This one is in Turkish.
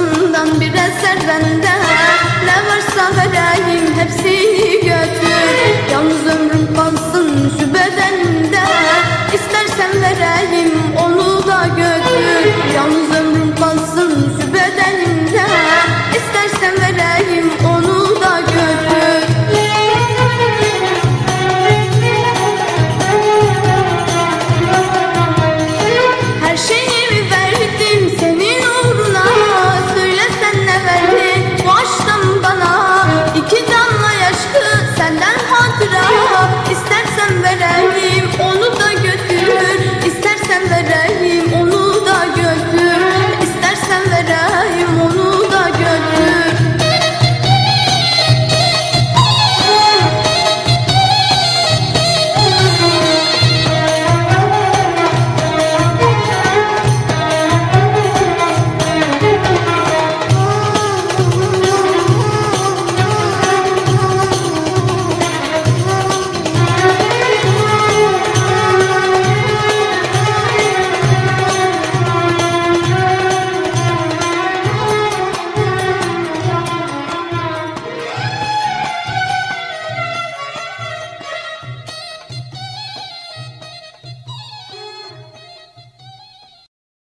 Aşkımdan bir eser bende Ne varsa vereyim hepsini götür. Yalnız ömrüm